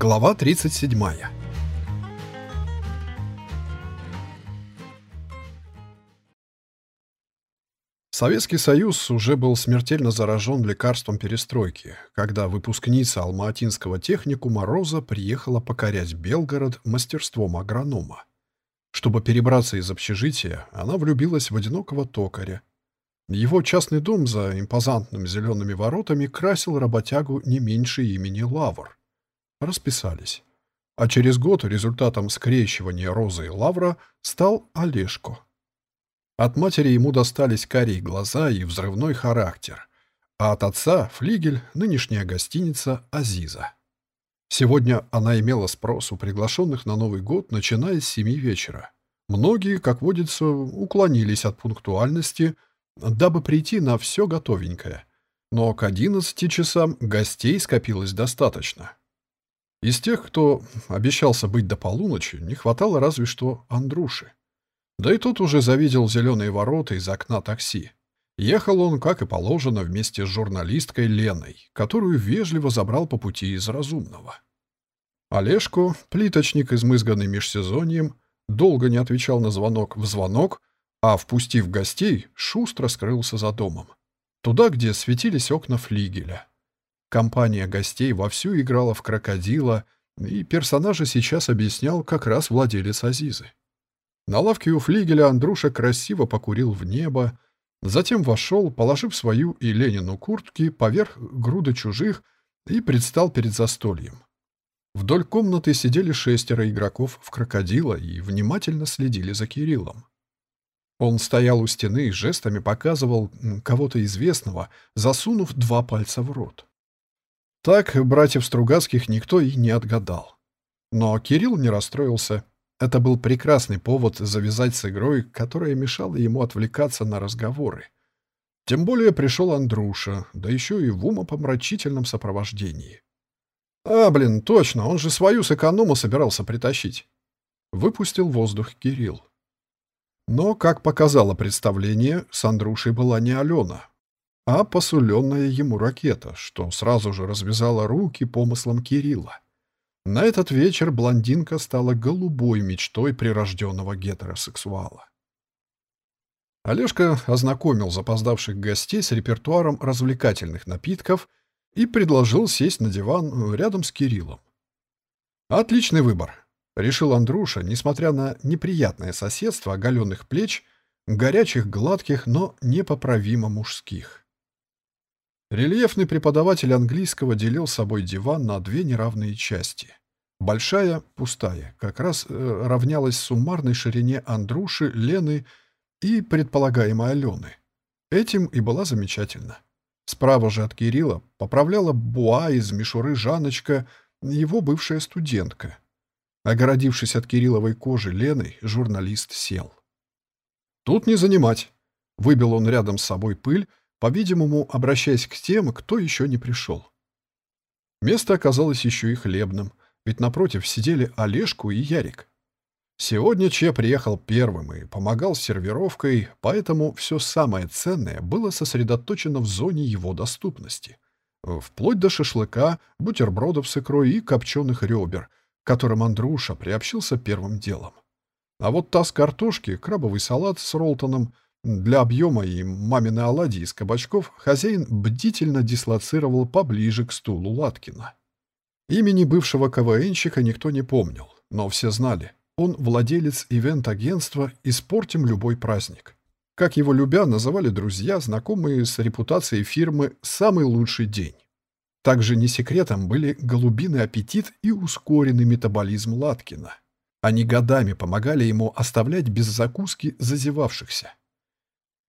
Глава 37. Советский Союз уже был смертельно заражен лекарством перестройки, когда выпускница Алма-Атинского техникума Роза приехала покорять Белгород мастерством агронома. Чтобы перебраться из общежития, она влюбилась в одинокого токаря. Его частный дом за импозантными зелеными воротами красил работягу не меньше имени Лавр. Расписались. А через год результатом скрещивания Розы и Лавра стал Олежко. От матери ему достались карие глаза и взрывной характер, а от отца — флигель, нынешняя гостиница «Азиза». Сегодня она имела спрос у приглашенных на Новый год, начиная с семи вечера. Многие, как водится, уклонились от пунктуальности, дабы прийти на все готовенькое. Но к одиннадцати часам гостей скопилось достаточно. Из тех, кто обещался быть до полуночи, не хватало разве что Андруши. Да и тот уже завидел зеленые ворота из окна такси. Ехал он, как и положено, вместе с журналисткой Леной, которую вежливо забрал по пути из разумного. Олежко, плиточник, измызганный межсезоньем, долго не отвечал на звонок в звонок, а, впустив гостей, шустро скрылся за домом. Туда, где светились окна флигеля. Компания гостей вовсю играла в крокодила, и персонажа сейчас объяснял как раз владелец Азизы. На лавке у флигеля Андруша красиво покурил в небо, затем вошел, положив свою и Ленину куртки поверх груды чужих и предстал перед застольем. Вдоль комнаты сидели шестеро игроков в крокодила и внимательно следили за Кириллом. Он стоял у стены и жестами показывал кого-то известного, засунув два пальца в рот. Так братьев Стругацких никто и не отгадал. Но Кирилл не расстроился. Это был прекрасный повод завязать с игрой, которая мешала ему отвлекаться на разговоры. Тем более пришел Андруша, да еще и в умопомрачительном сопровождении. «А, блин, точно, он же свою с эконома собирался притащить». Выпустил воздух Кирилл. Но, как показало представление, с Андрушей была не Алена, а посуленная ему ракета, что сразу же развязала руки помыслом Кирилла. На этот вечер блондинка стала голубой мечтой прирожденного гетеросексуала. Олежка ознакомил запоздавших гостей с репертуаром развлекательных напитков и предложил сесть на диван рядом с Кириллом. «Отличный выбор», — решил Андруша, несмотря на неприятное соседство оголенных плеч, горячих, гладких, но непоправимо мужских. Рельефный преподаватель английского делил собой диван на две неравные части. Большая, пустая, как раз э, равнялась суммарной ширине Андруши, Лены и предполагаемой Алены. Этим и была замечательна. Справа же от Кирилла поправляла буа из мишуры Жаночка, его бывшая студентка. Огородившись от Кирилловой кожи Леной, журналист сел. «Тут не занимать!» Выбил он рядом с собой пыль, по-видимому, обращаясь к тем, кто еще не пришел. Место оказалось еще и хлебным, ведь напротив сидели Олежку и Ярик. Сегодня Че приехал первым и помогал с сервировкой, поэтому все самое ценное было сосредоточено в зоне его доступности. Вплоть до шашлыка, бутербродов с икрой и копченых ребер, которым Андруша приобщился первым делом. А вот таз картошки, крабовый салат с ролтоном — для объема и мамины оладьи из кабачков хозяин бдительно дислоцировал поближе к стулу Латкина. Имени бывшего КВНщика никто не помнил, но все знали. Он владелец ивент-агентства «Испортим любой праздник». Как его любя называли друзья, знакомые с репутацией фирмы «Самый лучший день». Также не секретом были голубиный аппетит и ускоренный метаболизм Латкина. Они годами помогали ему оставлять без закуски зазевавшихся.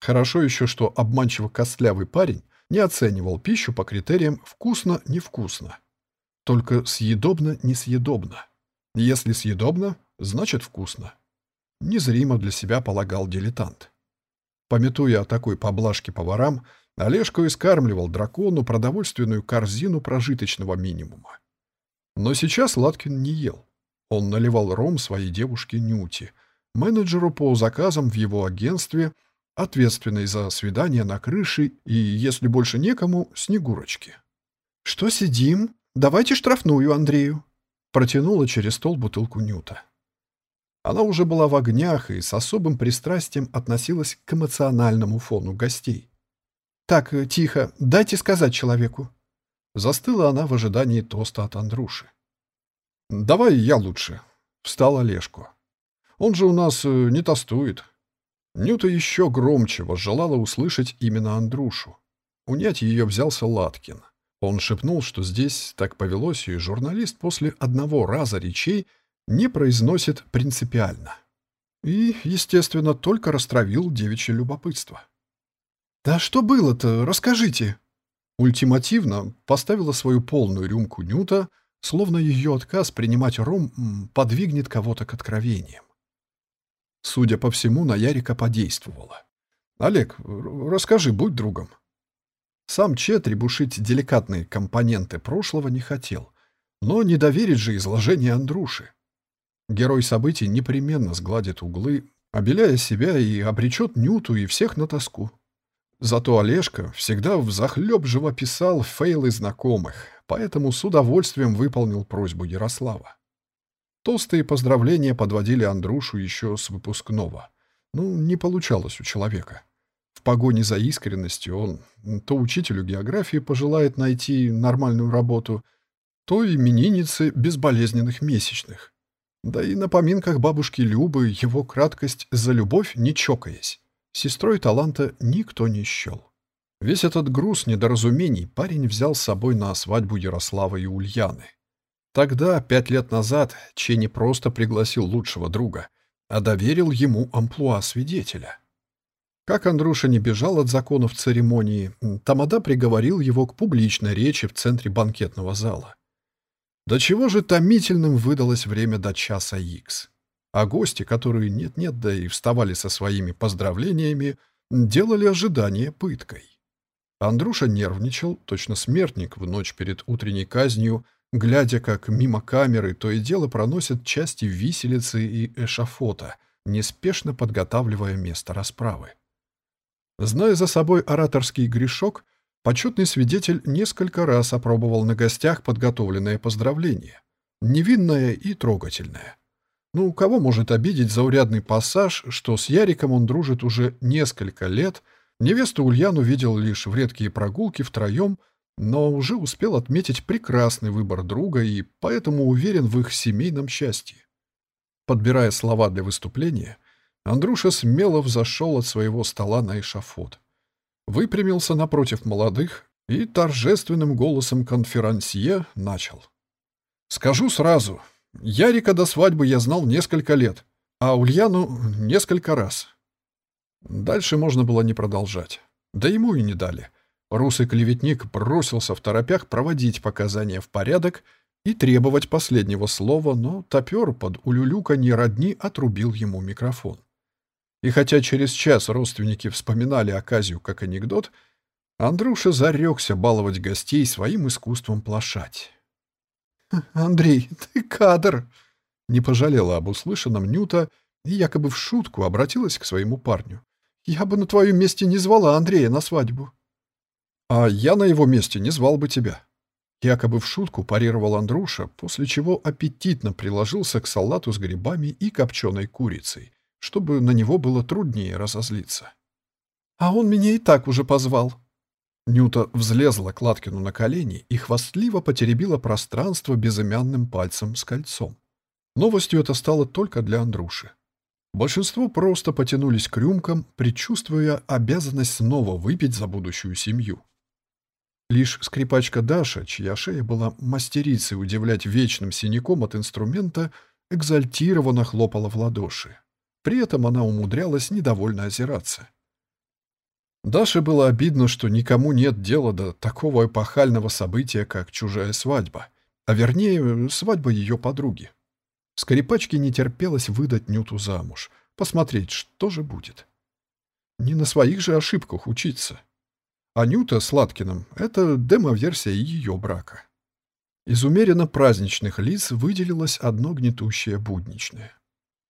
Хорошо еще, что обманчиво костлявый парень не оценивал пищу по критериям «вкусно-невкусно». Только съедобно-несъедобно. Если съедобно, значит вкусно. Незримо для себя полагал дилетант. Пометуя о такой поблажке поварам, Олежка искармливал дракону продовольственную корзину прожиточного минимума. Но сейчас Латкин не ел. Он наливал ром своей девушке Нюти, менеджеру по заказам в его агентстве – ответственной за свидание на крыше и, если больше некому, Снегурочки. «Что сидим? Давайте штрафную Андрею», Протянула через стол бутылку Нюта. Она уже была в огнях и с особым пристрастием относилась к эмоциональному фону гостей. «Так, э, тихо, дайте сказать человеку». Застыла она в ожидании тоста от Андруши. «Давай я лучше», — встал Олежку. «Он же у нас э, не тостует». Нюта еще громче возжелала услышать именно Андрушу. Унять ее взялся Латкин. Он шепнул, что здесь так повелось, и журналист после одного раза речей не произносит принципиально. И, естественно, только растравил девичье любопытство. «Да что было-то? Расскажите!» Ультимативно поставила свою полную рюмку Нюта, словно ее отказ принимать ром подвигнет кого-то к откровениям. Судя по всему, на Ярика подействовало. «Олег, расскажи, будь другом». Сам Че требушить деликатные компоненты прошлого не хотел, но не доверить же изложение Андруши. Герой событий непременно сгладит углы, обеляя себя и обречет Нюту и всех на тоску. Зато Олежка всегда взахлеб живописал фейлы знакомых, поэтому с удовольствием выполнил просьбу Ярослава. Толстые поздравления подводили Андрушу еще с выпускного. Ну, не получалось у человека. В погоне за искренностью он то учителю географии пожелает найти нормальную работу, то имениннице безболезненных месячных. Да и на поминках бабушки Любы его краткость за любовь не чокаясь. Сестрой таланта никто не счел. Весь этот груз недоразумений парень взял с собой на свадьбу Ярослава и Ульяны. Тогда, пять лет назад, Че просто пригласил лучшего друга, а доверил ему амплуа свидетеля. Как Андруша не бежал от законов церемонии, Тамада приговорил его к публичной речи в центре банкетного зала. До чего же томительным выдалось время до часа икс. А гости, которые нет-нет, да и вставали со своими поздравлениями, делали ожидание пыткой. Андруша нервничал, точно смертник в ночь перед утренней казнью, глядя, как мимо камеры то и дело проносят части виселицы и эшафота, неспешно подготавливая место расправы. Зная за собой ораторский грешок, Почетный свидетель несколько раз опробовал на гостях подготовленное поздравление. Невинное и трогательное. Ну, кого может обидеть заурядный пассаж, что с Яриком он дружит уже несколько лет, невесту Ульяну видел лишь в редкие прогулки втроем, но уже успел отметить прекрасный выбор друга и поэтому уверен в их семейном счастье. Подбирая слова для выступления, Андруша смело взошел от своего стола на эшафот выпрямился напротив молодых и торжественным голосом конферансье начал. «Скажу сразу, Ярика до свадьбы я знал несколько лет, а Ульяну — несколько раз». Дальше можно было не продолжать. Да ему и не дали. Русый клеветник бросился в торопях проводить показания в порядок и требовать последнего слова, но топер под улюлюканье родни отрубил ему микрофон. И хотя через час родственники вспоминали Аказию как анекдот, Андрюша зарекся баловать гостей своим искусством плашать. «Андрей, ты кадр!» Не пожалела об услышанном Нюта и якобы в шутку обратилась к своему парню. «Я бы на твоем месте не звала Андрея на свадьбу». «А я на его месте не звал бы тебя». Якобы в шутку парировал Андруша, после чего аппетитно приложился к салату с грибами и копченой курицей, чтобы на него было труднее разозлиться. «А он меня и так уже позвал». Нюта взлезла к Латкину на колени и хвастливо потеребила пространство безымянным пальцем с кольцом. Новостью это стало только для Андруши. Большинство просто потянулись к рюмкам, предчувствуя обязанность снова выпить за будущую семью. Лишь скрипачка Даша, чья шея была мастерицей удивлять вечным синяком от инструмента, экзальтированно хлопала в ладоши. При этом она умудрялась недовольно озираться. Даше было обидно, что никому нет дела до такого эпохального события, как чужая свадьба, а вернее, свадьба ее подруги. Скрипачке не терпелось выдать Нюту замуж, посмотреть, что же будет. Не на своих же ошибках учиться. А Нюта с Латкиным — это демо-версия ее брака. Из умеренно праздничных лиц выделилось одно гнетущее будничное.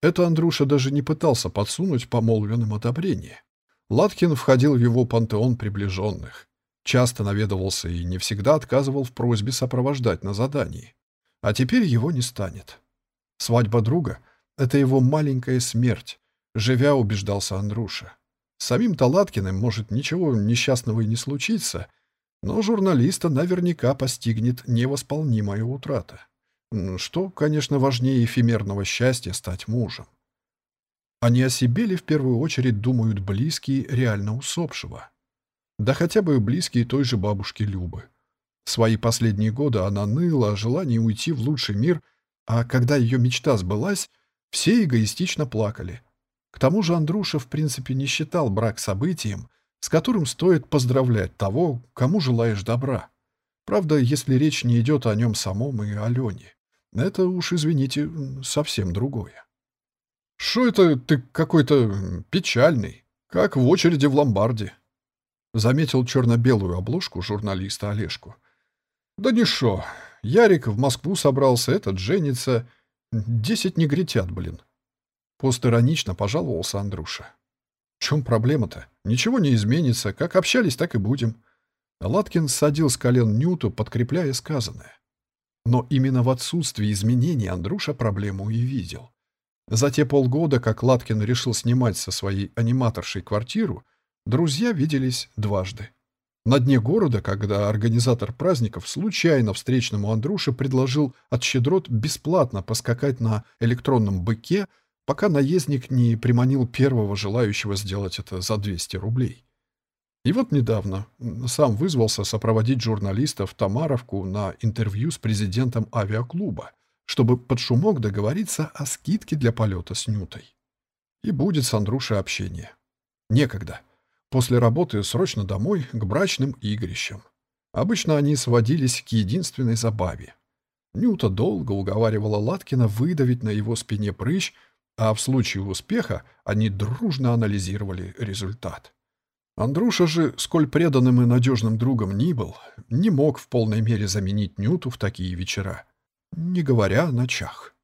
Это Андруша даже не пытался подсунуть помолвленным одобрение. Латкин входил в его пантеон приближенных. Часто наведывался и не всегда отказывал в просьбе сопровождать на задании. А теперь его не станет. Свадьба друга — это его маленькая смерть, живя убеждался Андруша. Самим Талаткиным может ничего несчастного и не случиться, но журналиста наверняка постигнет невосполнимая утрата. Что, конечно, важнее эфемерного счастья стать мужем. Они о себе ли в первую очередь думают близкие реально усопшего? Да хотя бы близкие той же бабушки Любы. Свои последние годы она ныла о желании уйти в лучший мир, а когда ее мечта сбылась, все эгоистично плакали. К тому же Андруша в принципе не считал брак событием, с которым стоит поздравлять того, кому желаешь добра. Правда, если речь не идет о нем самом и Алене. Это уж, извините, совсем другое. «Шо это ты какой-то печальный, как в очереди в ломбарде?» Заметил черно-белую обложку журналиста Олежку. «Да не шо. Ярик в Москву собрался, этот женится. Десять негритят, блин». Постиронично пожаловался Андруша. «В чем проблема-то? Ничего не изменится. Как общались, так и будем». Латкин садил с колен Нюту, подкрепляя сказанное. Но именно в отсутствии изменений Андруша проблему и видел. За те полгода, как Латкин решил снимать со своей аниматоршей квартиру, друзья виделись дважды. На дне города, когда организатор праздников случайно встречному Андруше предложил от щедрот бесплатно поскакать на электронном быке, пока наездник не приманил первого желающего сделать это за 200 рублей. И вот недавно сам вызвался сопроводить журналистов Тамаровку на интервью с президентом авиаклуба, чтобы под шумок договориться о скидке для полета с Нютой. И будет с Андрушей общение. Некогда. После работы срочно домой к брачным игрищам. Обычно они сводились к единственной забаве. Нюта долго уговаривала Латкина выдавить на его спине прыщ, а в случае успеха они дружно анализировали результат. Андруша же, сколь преданным и надежным другом ни был, не мог в полной мере заменить Нюту в такие вечера, не говоря о ночах.